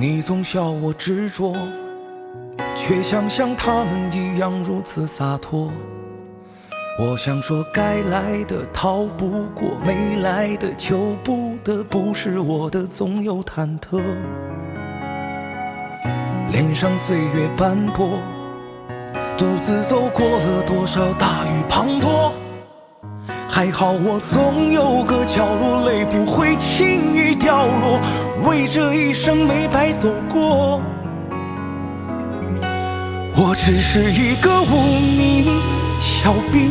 你总笑我执着，却想像他们一样如此洒脱。我想说，该来的逃不过，没来的求不得，不是我的总有忐忑。脸上岁月斑驳，独自走过了多少大雨滂沱。还好我总有个角落，泪不会轻易掉落，为这一生没白走过。我只是一个无名。小兵，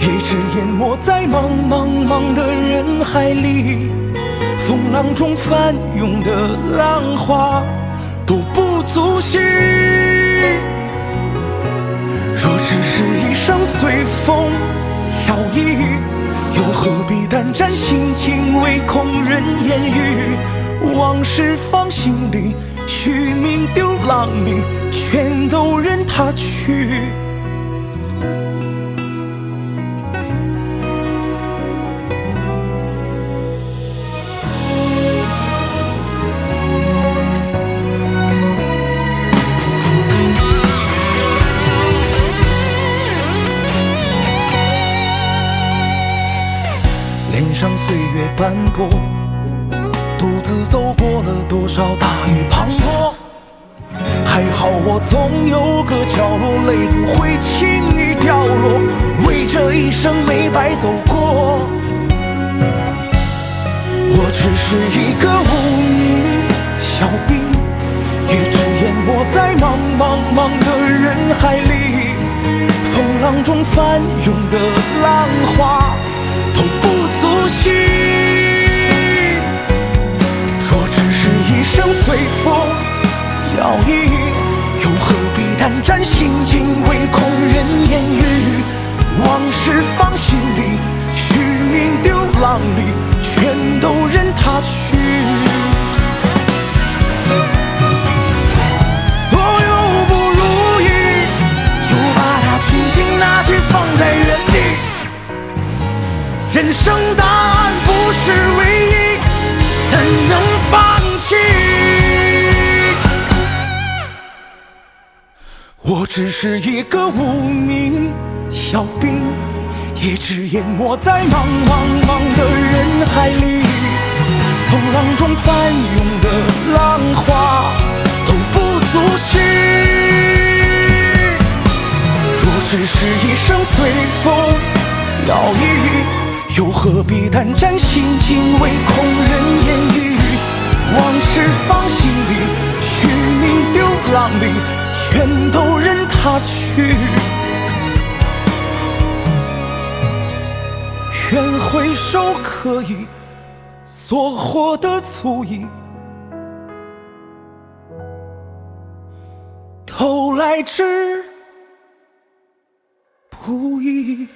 一直淹没在茫茫茫的人海里，风浪中翻涌的浪花都不足惜。若只是一生随风，胆战心惊，唯恐人言语。往事放心里，虚名丢浪里，全都任他去。脸上岁月斑驳，独自走过了多少大雨滂沱。还好我总有个角落，泪不会轻易掉落，为这一生没白走过。我只是一个无名小兵，一直淹没在茫茫茫的人海里，风浪中翻涌风摇曳，又何必胆战心惊，唯恐人言语。往事放心里，虚名丢浪里，全都任他去。所有不如意，就把它轻轻拿起，放在原地。人生答案不是唯一，怎能我只是一个无名小兵，一直淹没在茫茫茫的人海里，风浪中翻涌的浪花都不足惜。若只是一生随风摇曳。又何必胆战心惊，唯恐人言语。往事放心里，虚名丢浪里，全都任他去。愿回首可以，所获的足矣。都来之不易。